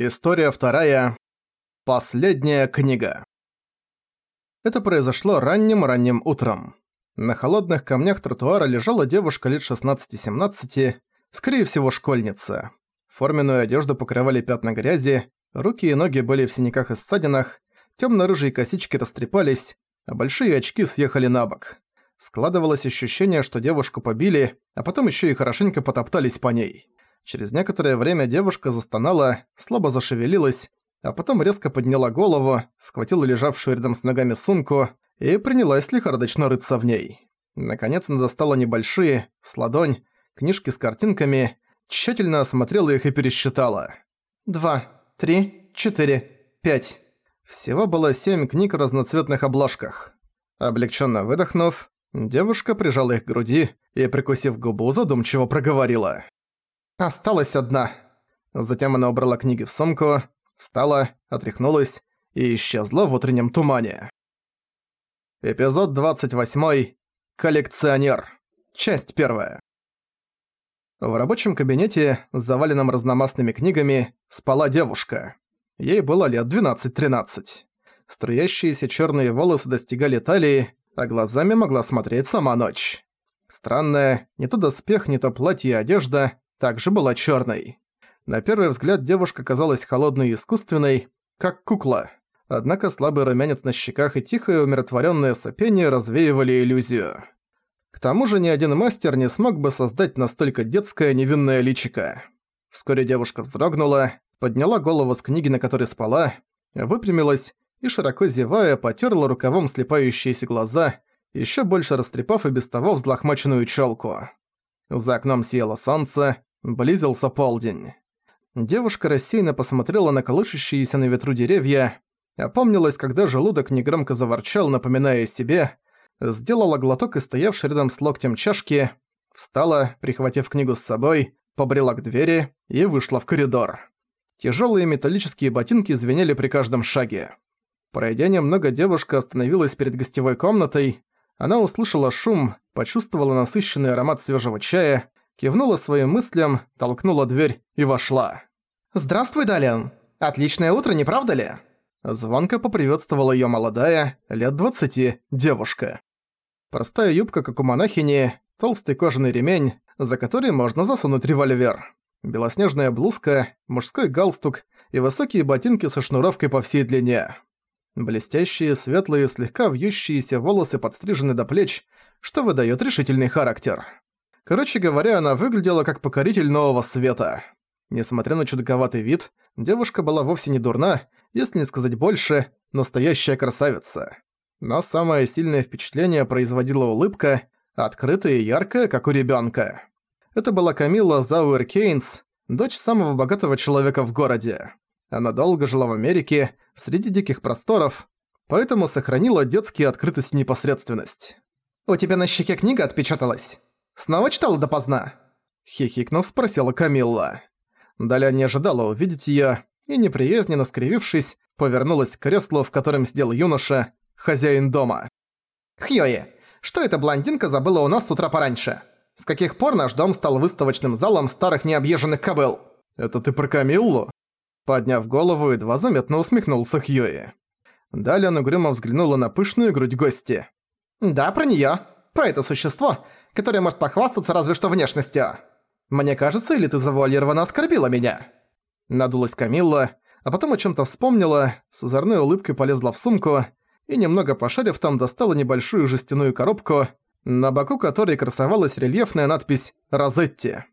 История вторая. Последняя книга. Это произошло ранним-ранним утром. На холодных камнях тротуара лежала девушка лет 16-17, скорее всего школьница. Форменную одежду покрывали пятна грязи, руки и ноги были в синяках и ссадинах, тёмно-рыжие косички растрепались, а большие очки съехали на бок. Складывалось ощущение, что девушку побили, а потом ещё и хорошенько потоптались по ней. Через некоторое время девушка застонала, слабо зашевелилась, а потом резко подняла голову, схватила лежавшую рядом с ногами сумку и принялась лихорадочно рыться в ней. Наконец она достала небольшие, с ладонь, книжки с картинками, тщательно осмотрела их и пересчитала. «Два, три, четыре, пять». Всего было семь книг в разноцветных обложках. Облегченно выдохнув, девушка прижала их к груди и, прикусив губу, задумчиво проговорила. Осталась одна. Затем она убрала книги в сумку, встала, отряхнулась и исчезла в утреннем тумане. Эпизод 28. Коллекционер. Часть первая. В рабочем кабинете, заваленном разномастными книгами, спала девушка. Ей было лет 12-13. Струящиеся черные волосы достигали талии, а глазами могла смотреть сама ночь. Странная, не то доспех, не то платье и одежда, также была черной. На первый взгляд девушка казалась холодной и искусственной, как кукла. Однако слабый румянец на щеках и тихое умиротворенное сопение развеивали иллюзию. К тому же ни один мастер не смог бы создать настолько детское невинное личико. Вскоре девушка вздрогнула, подняла голову с книги, на которой спала, выпрямилась и, широко зевая, потерла рукавом слепающиеся глаза, еще больше растрепав и без того взлохмаченную челку. За окном сияло солнце, Близился полдень. Девушка рассеянно посмотрела на колышущиеся на ветру деревья, опомнилась, когда желудок негромко заворчал, напоминая себе, сделала глоток и стоявший рядом с локтем чашки, встала, прихватив книгу с собой, побрела к двери и вышла в коридор. Тяжелые металлические ботинки звенели при каждом шаге. Пройдя немного, девушка остановилась перед гостевой комнатой. Она услышала шум, почувствовала насыщенный аромат свежего чая, кивнула своим мыслям, толкнула дверь и вошла. «Здравствуй, Далиан! Отличное утро, не правда ли?» Звонко поприветствовала её молодая, лет двадцати, девушка. Простая юбка, как у монахини, толстый кожаный ремень, за который можно засунуть револьвер. Белоснежная блузка, мужской галстук и высокие ботинки со шнуровкой по всей длине. Блестящие, светлые, слегка вьющиеся волосы подстрижены до плеч, что выдаёт решительный характер. Короче говоря, она выглядела как покоритель нового света. Несмотря на чудаковатый вид, девушка была вовсе не дурна, если не сказать больше, настоящая красавица. Но самое сильное впечатление производила улыбка, открытая и яркая, как у ребёнка. Это была Камила Зауэр Кейнс, дочь самого богатого человека в городе. Она долго жила в Америке, среди диких просторов, поэтому сохранила детские открытость и непосредственность. «У тебя на щеке книга отпечаталась?» Снова читала допоздна?» Хихикнув, спросила Камилла. Даля не ожидала увидеть её и, неприязненно скривившись, повернулась к креслу, в котором сидел юноша, хозяин дома. «Хьёи, что эта блондинка забыла у нас с утра пораньше? С каких пор наш дом стал выставочным залом старых необъезженных кобыл?» «Это ты про Камиллу?» Подняв голову, едва заметно усмехнулся Хьюи. Далее она угрюмо взглянула на пышную грудь гости. «Да, про неё. Про это существо, которая может похвастаться разве что внешностью. Мне кажется, или ты завуалированно оскорбила меня?» Надулась Камилла, а потом о чем-то вспомнила, с озорной улыбкой полезла в сумку и, немного пошарив там, достала небольшую жестяную коробку, на боку которой красовалась рельефная надпись «Розетти».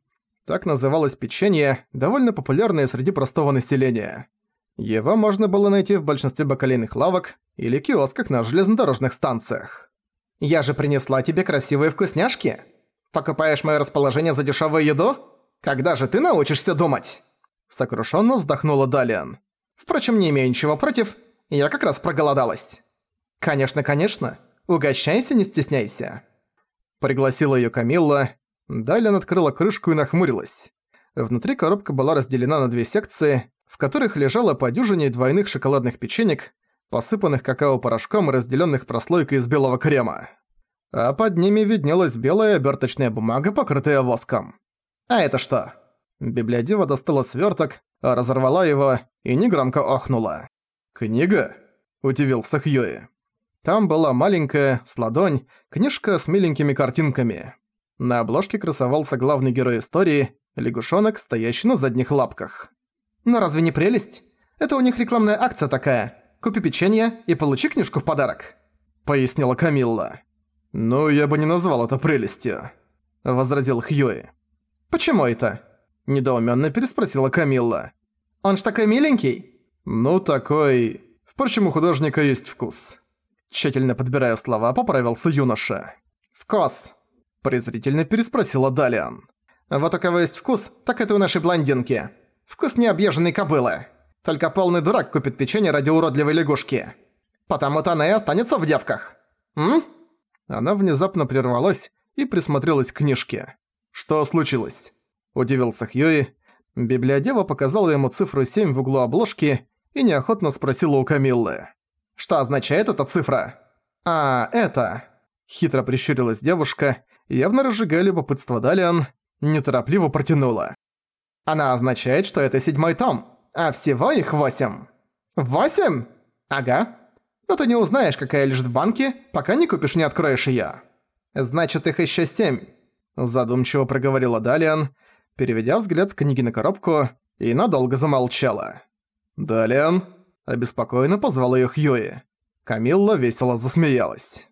Так называлось печенье, довольно популярное среди простого населения. Его можно было найти в большинстве бакалейных лавок или киосках на железнодорожных станциях. Я же принесла тебе красивые вкусняшки. Покупаешь моё расположение за дешевую еду? Когда же ты научишься думать?» Сокрушенно вздохнула Далиан. «Впрочем, не имею ничего против, я как раз проголодалась». «Конечно, конечно. Угощайся, не стесняйся». Пригласила её Камилла. Далиан открыла крышку и нахмурилась. Внутри коробка была разделена на две секции, в которых лежало по дюжине двойных шоколадных печенек, посыпанных какао-порошком и разделенных прослойкой из белого крема. А под ними виднелась белая оберточная бумага, покрытая воском. «А это что?» Библиодева достала сверток, разорвала его и негромко охнула. «Книга?» – удивился Хьюи. Там была маленькая, с ладонь, книжка с миленькими картинками. На обложке красовался главный герой истории – лягушонок, стоящий на задних лапках. «Но разве не прелесть? Это у них рекламная акция такая. Купи печенье и получи книжку в подарок», – пояснила Камилла. «Ну, я бы не назвал это прелестью», – возразил Хьюи. «Почему это?» – недоуменно переспросила Камилла. «Он ж такой миленький?» «Ну, такой... Впрочем, у художника есть вкус». Тщательно подбирая слова, поправился юноша. «Вкус!» – презрительно переспросила Далиан. «Вот у кого есть вкус, так это у нашей блондинки. Вкус необъезженной кобылы. Только полный дурак купит печенье ради уродливой лягушки. Потому-то она и останется в девках. М?» Она внезапно прервалась и присмотрелась к книжке. «Что случилось?» – удивился Хьюи. Библиодева показала ему цифру 7 в углу обложки и неохотно спросила у Камиллы. Что означает эта цифра? А, это... Хитро прищурилась девушка, явно разжигая любопытство Далиан, неторопливо протянула. Она означает, что это седьмой том, а всего их восемь. Восемь? Ага. Но ты не узнаешь, какая лежит в банке, пока не купишь, не откроешь её. Значит, их ещё семь. Задумчиво проговорила Далиан, переведя взгляд с книги на коробку, и надолго замолчала. «Далиан?» Обеспокоенно позвал её Хьюи. Камилла весело засмеялась.